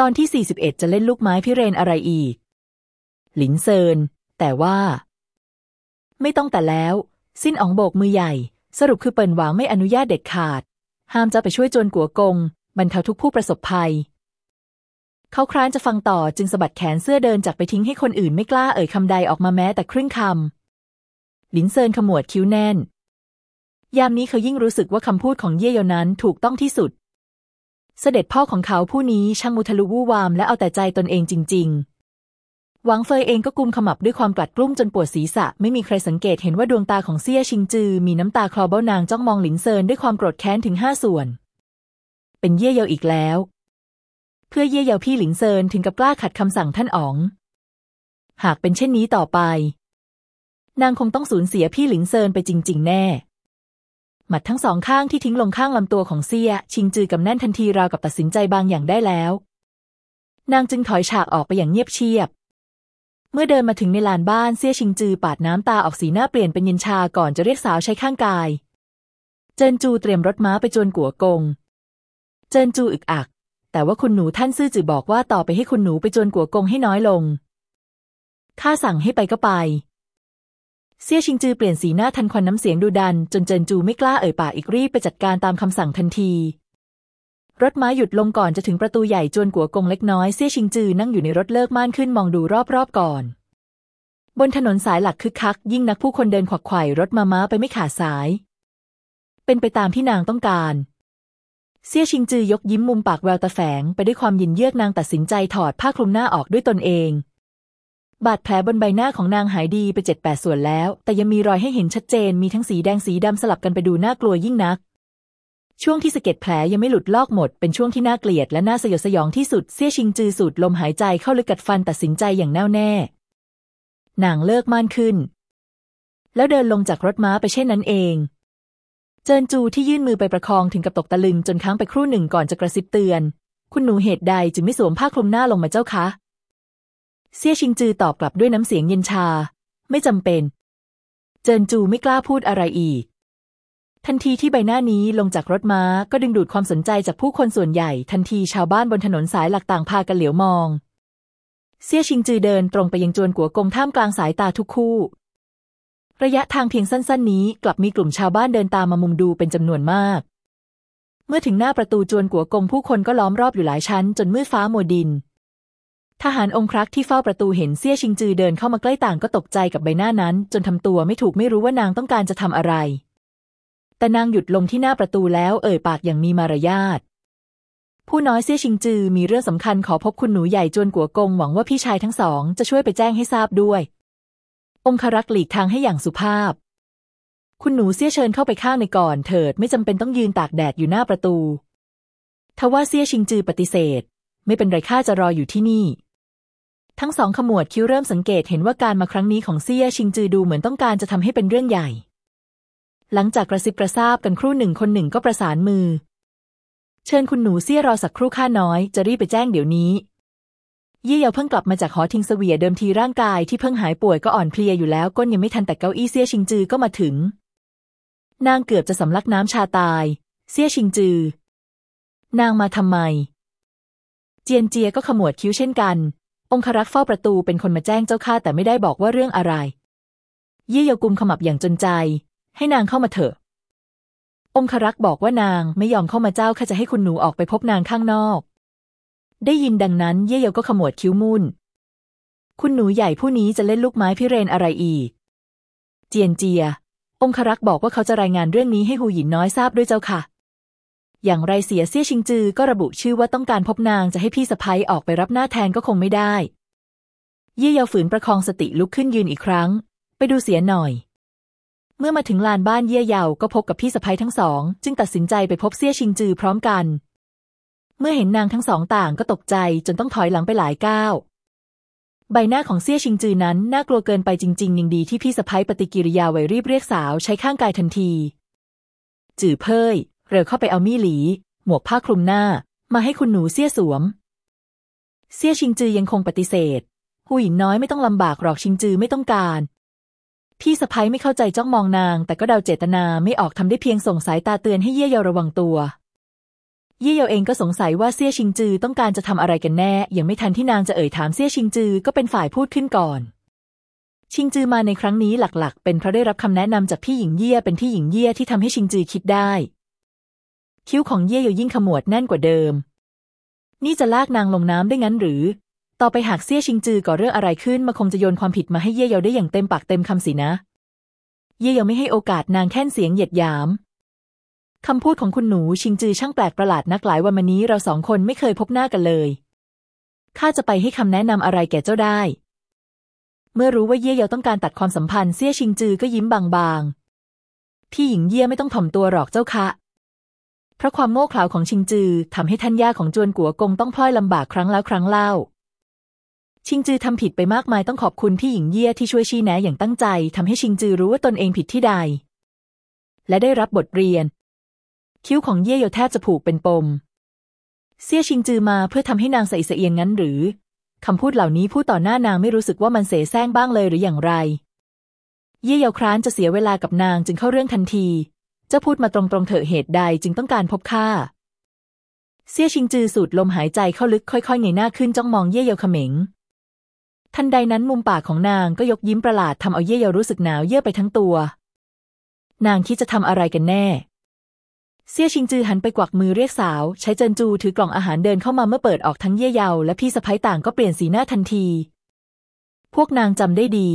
ตอนที่ 41 จะเล่นลูกไม้พิเรนอะไรอีก หลินเซิน แต่ว่า ไม่ต้องแต่แล้ว สิ้นอ๋องโบกมือใหญ่ สรุปคือเปิ่นหวางไม่อนุญาตเด็ดขาด ห้ามจะไปช่วยจวนกัวกง บรรเทาทุกผู้ประสบภัย เขาคร้านจะฟังต่อจึงสะบัดแขนเสื้อเดินจากไปทิ้งให้คนอื่นไม่กล้าเอ่ยคำใดออกมาแม้แต่ครึ่งคำหลินเซินขมวดคิ้วแน่น ยามนี้เขายิ่งรู้สึกว่าคำพูดของเย่เยานั้นถูกต้องที่สุด เสด็จพ่อของเขาผู้นี้ช่างมุทะลุวู่วามและเอาแต่ใจตนเองจริง ๆ หวังเฟยเองก็กุมขมับด้วยความกลัดกลุ้มจนปวดศีรษะ ไม่มีใครสังเกตเห็นว่าดวงตาของเซี่ยชิงจือ มีน้ำตาคลอเบ้านางจ้องมองหลินเซินด้วยความโกรธแค้นถึงห้าส่วน เป็นเย่เยาอีกแล้ว เพื่อเย่เยาพี่หลินเซินถึงกับกล้าขัดคำสั่งท่านอ๋อง หากเป็นเช่นนี้ต่อไป นางคงต้องสูญเสียพี่หลินเซินไปจริง ๆ แน่ หมัดทั้งสองข้างที่ทิ้งลงข้างลำตัวของเซีย ชิงจือกับแน่นทันทีราวกับตัดสินใจบางอย่างได้แล้ว นางจึงถอยฉากออกไปอย่างเงียบเชียบ เมื่อเดินมาถึงในลานบ้านเซียชิงจือปาดน้ำตาออกสีหน้าเปลี่ยนเป็นเย็นชาก่อนจะเรียกสาวใช้ข้างกาย เจินจูเตรียมรถม้าไปจวนกัวกง เจินจูอึกอัก แต่ว่าคุณหนูท่านซื่อจือบอกว่าต่อไปให้คุณหนูไปจวนกัวกงให้น้อยลงข้าสั่งให้ไปก็ไป เซี่ยชิงจือเปลี่ยนสีหน้าทันควันน้ำเสียงดูดัน จนเจินจูไม่กล้าเอ่ยปากอีกรีบไปจัดการตามคำสั่งทันที รถม้าหยุดลงก่อนจะถึงประตูใหญ่จวนกัวกงเล็กน้อยเซี่ยชิงจือนั่งอยู่ในรถเลิกม่านขึ้นมองดูรอบๆก่อน บนถนนสายหลักคึกคัก ยิ่งนักผู้คนเดินขวักไขว่รถมาม้าไปไม่ขาดสาย เป็นไปตามที่นางต้องการเซี่ยชิงจือยกยิ้มมุมปากแววตาแฝงไปด้วยความยินเยือกนางตัดสินใจถอดผ้าคลุมหน้าออกด้วยตนเอง บาดแผลบนใบหน้าของนางหายดีไปเจ็ดแปดส่วนแล้ว แต่ยังมีรอยให้เห็นชัดเจนมีทั้งสีแดงสีดำสลับกันไปดูน่ากลัวยิ่งนัก ช่วงที่สะเก็ดแผลยังไม่หลุดลอกหมด เป็นช่วงที่น่าเกลียดและน่าสยดสยองที่สุดเซี่ยชิงจือสูดลมหายใจเข้าลึกกัดฟันตัดสินใจอย่างแน่วแน่นางเลิกม่านขึ้น แล้วเดินลงจากรถม้าไปเช่นนั้นเอง เจินจูที่ยื่นมือไปประคองถึงกับตกตะลึงจนค้างไปครู่หนึ่งก่อนจะกระซิบเตือน คุณหนูเหตุใดจึงไม่สวมผ้าคลุมหน้าลงมาเจ้าคะ เซี่ยชิงจือตอบกลับด้วยน้ำเสียงเย็นชา ไม่จำเป็น เจินจูไม่กล้าพูดอะไรอีก ทันทีที่ใบหน้านี้ลงจากรถม้าก็ดึงดูดความสนใจจากผู้คนส่วนใหญ่ ทันทีชาวบ้านบนถนนสายหลักต่างพากันเหลียวมอง เซี่ยชิงจือเดินตรงไปยังจวนกัวกงท่ามกลางสายตาทุกคู่ ระยะทางเพียงสั้น ๆ นี้กลับมีกลุ่มชาวบ้านเดินตามมามุงดูเป็นจำนวนมาก เมื่อถึงหน้าประตูจวนกัวกงผู้คนก็ล้อมรอบอยู่หลายชั้น จนมืดฟ้ามัวดิน ทหารองครักษ์ที่เฝ้าประตูเห็นเซี่ยชิงจือเดินเข้ามาใกล้ต่างก็ตกใจกับใบหน้านั้น จนทำตัวไม่ถูกไม่รู้ว่านางต้องการจะทำอะไร แต่นางหยุดลงที่หน้าประตูแล้วเอ่ยปากอย่างมีมารยาทผู้น้อยเซี่ยชิงจือมีเรื่องสำคัญขอพบคุณหนูใหญ่จวนกัวกงหวังว่าพี่ชายทั้งสองจะช่วยไปแจ้งให้ทราบด้วย องครักษ์หลีกทางให้อย่างสุภาพ คุณหนูเซี่ยเชิญเข้าไปข้างในก่อนเถิดไม่จำเป็นต้องยืนตากแดดอยู่หน้าประตูทว่าเซี่ยชิงจือปฏิเสธ ไม่เป็นไรข้าจะรออยู่ที่นี่ ทั้งสองขมวดคิ้วเริ่มสังเกตเห็นว่าการมาครั้งนี้ของเซี่ยชิงจือดูเหมือนต้องการจะทำให้เป็นเรื่องใหญ่ หลังจากกระซิบกระซาบกันครู่หนึ่งคนหนึ่งก็ประสานมือ เชิญคุณหนูเซี่ยรอสักครู่ข้าน้อย จะรีบไปแจ้งเดี๋ยวนี้เยี่เยาเพิ่งกลับมาจากหอทิงเสวียเดิมทีร่างกายที่เพิ่งหายป่วยก็อ่อนเพลียอยู่แล้วก้นยังไม่ทันแต่เก้าอี้เซี่ยชิงจือก็มาถึง นางเกือบจะสำลักน้ำชาตาย เซี่ยชิงจือ นางมาทำไม เจียนเจียก็ขมวดคิ้วเช่นกัน องครักษ์เฝ้าประตูเป็นคนมาแจ้งเจ้าข้าแต่ไม่ได้บอกว่าเรื่องอะไร เยี่เยากุมขมับอย่างจนใจ ให้นางเข้ามาเถอะ องครักษ์บอกว่านางไม่ยอมเข้ามาเจ้าข้าจะให้คุณหนูออกไปพบนางข้างนอก ได้ยินดังนั้นเย่เยาก็ขมวดคิ้วมุ่น คุณหนูใหญ่ผู้นี้จะเล่นลูกไม้พิเรนอะไรอีก เจียนเจีย องครักษ์บอกว่าเขาจะรายงานเรื่องนี้ให้หูหยินน้อยทราบด้วยเจ้าค่ะ อย่างไรเสียเซี่ยชิงจือก็ระบุชื่อว่าต้องการพบนางจะให้พี่สะพ้ยออกไปรับหน้าแทนก็คงไม่ได้ เย่เยาฝืนประคองสติลุกขึ้นยืนอีกครั้ง ไปดูเสียหน่อย เมื่อมาถึงลานบ้านเย่เยาก็พบกับพี่สะพ้ยทั้งสอง จึงตัดสินใจไปพบเซี่ยชิงจือพร้อมกัน เมื่อเห็นนางทั้งสองต่างก็ตกใจจนต้องถอยหลังไปหลายก้าวใบหน้าของเซี่ยชิงจือนั้นน่ากลัวเกินไปจริงๆยังดีที่พี่สะพ้ยปฏิกิริยาไวรีบเรียกสาวใช้ข้างกายทันที จือเพ่ย เร็วเข้าไปเอามี่หลี หมวกผ้าคลุมหน้า มาให้คุณหนูเซี่ยสวมเซี่ยชิงจือยังคงปฏิเสธหูหญิงน้อยไม่ต้องลำบากหรอกชิงจือไม่ต้องการ พี่สะพ้ยไม่เข้าใจจ้องมองนาง แต่ก็เดาเจตนาไม่ออกทำได้เพียงส่งสายตาเตือนให้เย่เยาระวังตัว เย่เยาเองก็สงสัยว่าเซี่ยชิงจือต้องการจะทำอะไรกันแน่ ยังไม่ทันที่นางจะเอ่ยถามเซี่ยชิงจือก็เป็นฝ่ายพูดขึ้นก่อนชิงจือมาในครั้งนี้หลักๆ เป็นเพราะได้รับคำแนะนำจากพี่หญิงเย่เป็นที่หญิงเย่ที่ทำให้ชิงจือคิดได้ คิ้วของเย่เยายิ่งขมวดแน่นกว่าเดิม นี่จะลากนางลงน้ำได้งั้นหรือ ต่อไปหากเซี่ยชิงจือก่อเรื่องอะไรขึ้นมาคงจะโยนความผิดมาให้เย่เยาได้อย่างเต็มปากเต็มคำสินะ เย่เยาไม่ให้โอกาสนางแค่นเสียงเหยียดหยามคำพูดของคุณหนูชิงจือช่างแปลกประหลาดนักหลายวันมานี้เราสองคนไม่เคยพบหน้ากันเลยข้าจะไปให้คำแนะนำอะไรแก่เจ้าได้ เมื่อรู้ว่าเย่เยาต้องการตัดความสัมพันธ์เซี่ยชิงจือก็ยิ้มบางๆ พี่หญิงเย่ไม่ต้องถ่อมตัวหรอกเจ้าคะ เพราะความโง่เขลาของชิงจือทำให้ท่านย่าของจวนกัวกงต้องพลอยลำบากครั้งแล้วครั้งเล่า ชิงจือทำผิดไปมากมายต้องขอบคุณพี่หญิงเย่ที่ช่วยชี้แนะอย่างตั้งใจทำให้ชิงจือรู้ว่าตนเองผิดที่ใด และได้รับบทเรียน คิ้วของเย่เยแทบจะผูกเป็นปมเซี่ยชิงจือมาเพื่อทำให้นางใส่เสียงงั้นหรือคำพูดเหล่านี้พูดต่อหน้านางไม่รู้สึกว่ามันเสแสร้งบ้างเลยหรืออย่างไร เย่เยาคร้านจะเสียเวลากับนางจึงเข้าเรื่องทันที เจ้าพูดมาตรงๆเถอะเหตุใดจึงต้องการพบข้าเซี่ยชิงจือสูดลมหายใจเข้าลึกค่อยๆเงยหน้าขึ้นจ้องมองเย่เยาเขม็งทันใดนั้นมุมปากของนางก็ยกยิ้มประหลาดทำเอาเย่เยารู้สึกหนาวเยื่อไปทั้งตัว นางคิดจะทำอะไรกันแน่ เซี่ยชิงจือหันไปกวักมือเรียกสาว ใช้เจินจูถือกล่องอาหารเดินเข้ามาเมื่อเปิดออกทั้งเย่เยาและพี่สะพ้ยต่างก็เปลี่ยนสีหน้าทันที พวกนางจำได้ดี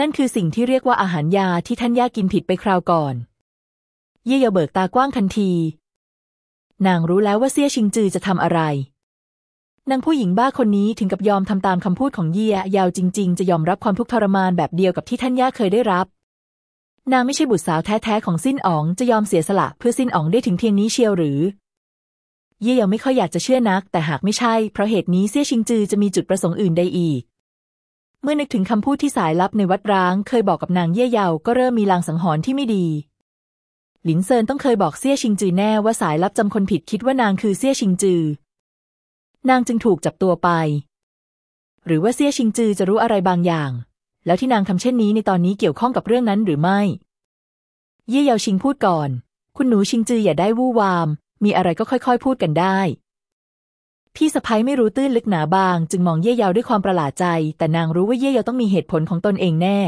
นั่นคือสิ่งที่เรียกว่าอาหารยาที่ท่านย่ากินผิดไปคราวก่อน เย่เยาเบิกตากว้างทันที นางรู้แล้วว่าเซี่ยชิงจือจะทำอะไร นางผู้หญิงบ้าคนนี้ถึงกับยอมทำตามคำพูดของเย่ยาวจริง ๆ จะยอมรับความทุกข์ทรมานแบบเดียวกับที่ท่านย่าเคยได้รับ นางไม่ใช่บุตรสาวแท้ๆของสิ้นอ๋องจะยอมเสียสละเพื่อสิ้นอ๋องได้ถึงเพียงนี้เชียวหรือ เย่ยังไม่ค่อยอยากจะเชื่อนัก แต่หากไม่ใช่ เพราะเหตุนี้เซี่ยชิงจือจะมีจุดประสงค์อื่นใดอีกเมื่อนึกถึงคำพูดที่สายลับในวัดร้าง เคยบอกกับนางเย่เยา ก็เริ่มมีลางสังหรณ์ที่ไม่ดี หลินเซินต้องเคยบอกเซี่ยชิงจือแน่ว่าสายลับจำคนผิดคิดว่านางคือเซี่ยชิงจือ นางจึงถูกจับตัวไป หรือว่าเซี่ยชิงจือจะรู้อะไรบางอย่าง แล้วที่นางทำเช่นนี้ในตอนนี้เกี่ยวข้องกับเรื่องนั้นหรือไม่ เย่เยาชิงพูดก่อน คุณหนูชิงจืออย่าได้วู่วาม มีอะไรก็ค่อยๆ พูดกันได้ พี่สะพ้ยไม่รู้ตื้นลึกหนาบาง จึงมองเย่เยาด้วยความประหลาดใจ แต่นางรู้ว่าเย่เยาต้องมีเหตุผลของตนเองแน่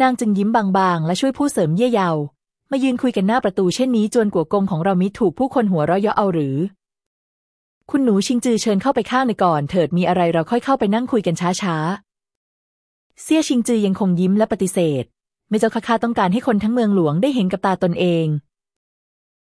นางจึงยิ้มบางๆ และช่วยพูดเสริมเย่เยา มายืนคุยกันหน้าประตูเช่นนี้จวนกัวกงของเรามิถูกผู้คนหัวเราะเยาะเอาหรือ คุณหนูชิงจือเชิญเข้าไปข้างในก่อน เถิดมีอะไรเราค่อยเข้าไปนั่งคุยกันช้าๆ เซี่ยชิงจือยังคงยิ้มและปฏิเสธ ไม่เจ้าข้าต้องการให้คนทั้งเมืองหลวงได้เห็นกับตาตนเอง